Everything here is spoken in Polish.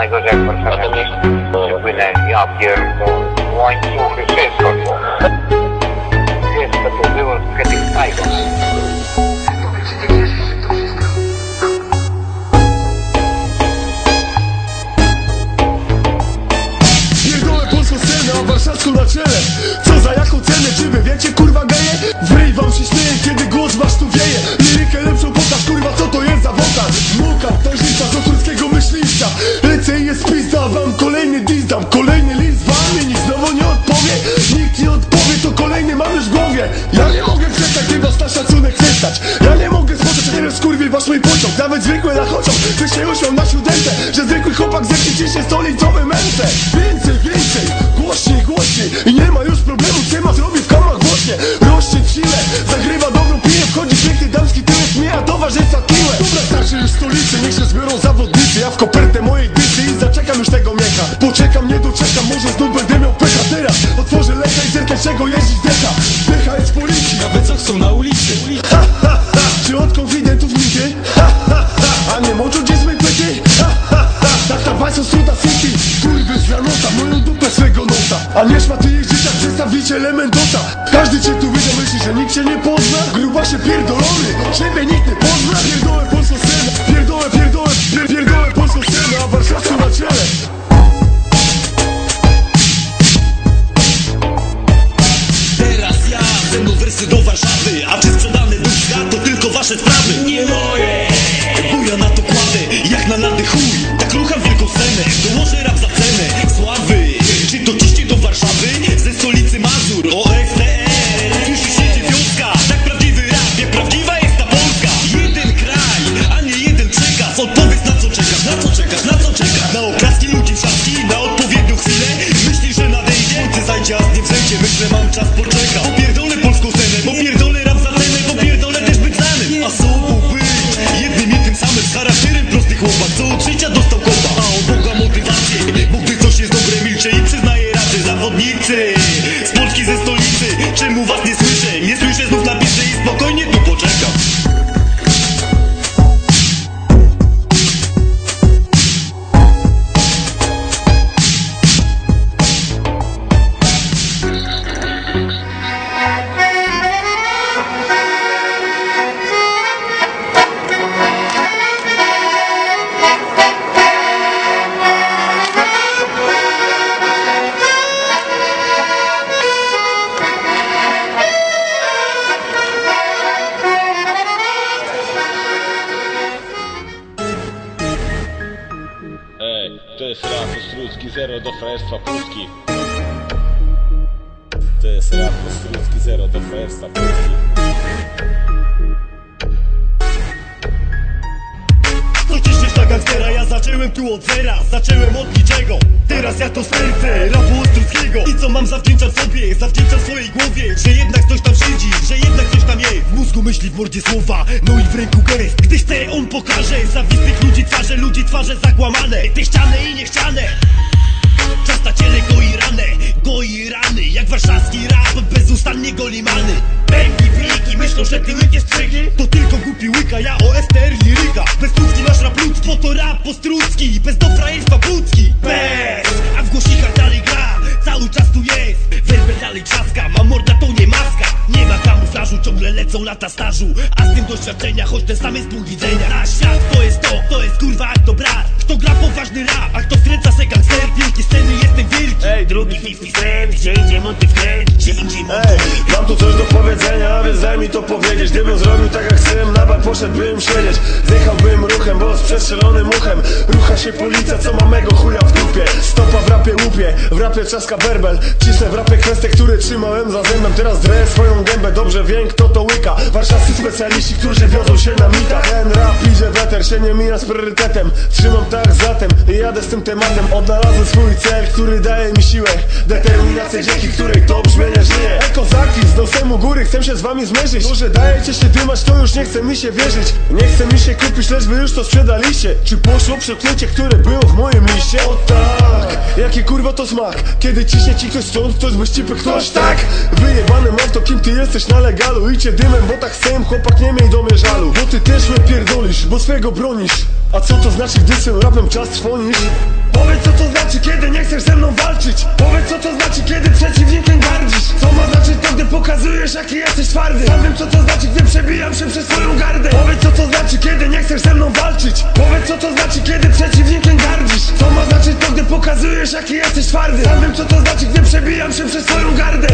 najgorzej jak w Warszawie. Płynę, ja pierdolę. Łańcuchy, wszystko. Wiesz co to było z scenę, a warszawską na czele Co za jaką cenę, czy wy wiecie Ja nie mogę przestać, gdy was szacunek chwytać Ja nie mogę spocząć, nie rozkurwi wasz mój pociąg. Nawet zwykły lachoczą, by się uśmiał na siódemce Że zwykły chłopak zechcicie się stolicowe męce. Więcej, więcej, głośniej, głośniej. I nie ma już problemu, temat robi w kamach głośnie. Rośnie chwilę, zagrywa dobrą piję Wchodzi piękny damski tyłek, zmienia towarzystwa kiłę Dobra, starczy już stolicy, niech się zbiorą zawodnicy. Ja w kopertę mojej dyszy i zaczekam już tego miecha Poczekam, nie doczekam, może przedstawiciel Mendoza Każdy cię Mam czas, poczekam Popierdolę polską scenę, popierdolę rap za cenę Popierdolę też być znanym, a sobą być Jednym i tym samym, z charakterem prosty chłopak. Co od życia jest rap Ostrucki, zero do frajerstwa Polski. To jest rap Ostrucki, zero do frajerstwa Polski. Ciśniesz na gangstera? Ja zacząłem tu od zera Zacząłem od niczego Teraz ja to serce rapu ostruckiego I co mam zawdzięczać sobie? Zawdzięczam swojej głowie Że jednak ktoś tam siedzi Że jednak ktoś tam jest W mózgu myśli, w mordzie słowa No i w ręku gest Gdy chce on pokaże Zawistych ludzi twarze Ludzi twarze zakłamane. Te ściany i niechciane. Czas na ciele goi ranę, goi rany Jak warszawski rap, bezustannie goli many Pęki, wilki, myślą, że ty łyk jest trzyki To tylko lata stażu, a z tym doświadczenia Choć ten sam jest punkt widzenia Na świat to jest to, to jest kurwa jak to brat. Kto gra poważny rap, a kto skręca se gangster Wielkie sceny jestem wielki. Ej, Drugi 50 cent, gdzie indziej monty wkręt Gdzie indziej monty. Ej, mam tu coś do powiedzenia, więc daj mi to powiedzieć. Gdybym zrobił tak jak chcę, na bar poszedłbym siedzieć. Zjechałbym ruchem, bo z przestrzelonym uchem Rucha się policja, co ma mego chuja w dupie. Stopa w rapie łupie, w rapie trzaska berbel Cisnę w rapie kwestie, które trzymałem za zębem. Teraz drę swoją gębę, dobrze wiem kto to łyka. Warszawscy specjaliści, którzy wiozą się na mitach Ten rap idzie weter, się nie mija z priorytetem. Trzymam tak zatem i jadę z tym tematem. Odnalazłem swój cel, który daje mi siłę. Determinację, dzięki której to brzmienie żyje. Eko zaki, z nosem u góry, chcę się z wami zmierzyć. To, że dajecie się dymać, to już nie chce mi się wierzyć. Nie chce mi się kupić, lecz wy już to Czy poszło przeklęcie, które było w moim liście? O tak, jaki kurwa to smak? Kiedy ciśnie ci ktoś stąd, ktoś bez cipy, ktoś tak. Wyjebany mam to, kim ty jesteś na legalu? Idźcie dymem, bo tak chcę, chłopak nie miej do mnie żalu. Bo ty też mnie pierdolisz, bo swego bronisz. A co to znaczy, gdy swym rapem czas trwonisz? Powiedz co to znaczy, kiedy nie chcesz ze mną walczyć. Powiedz co to znaczy, kiedy przeciwnikiem gardzisz. Co ma znaczyć pokazujesz jaki jesteś twardy. Sam wiem co to znaczy, gdy przebijam się przez swoją gardę. Powiedz co to znaczy, kiedy nie chcesz ze mną walczyć. Powiedz co to znaczy, kiedy przeciwnikiem gardzisz. Co ma znaczyć to, gdy pokazujesz jaki jesteś twardy. Sam wiem co to znaczy, gdy przebijam się przez swoją gardę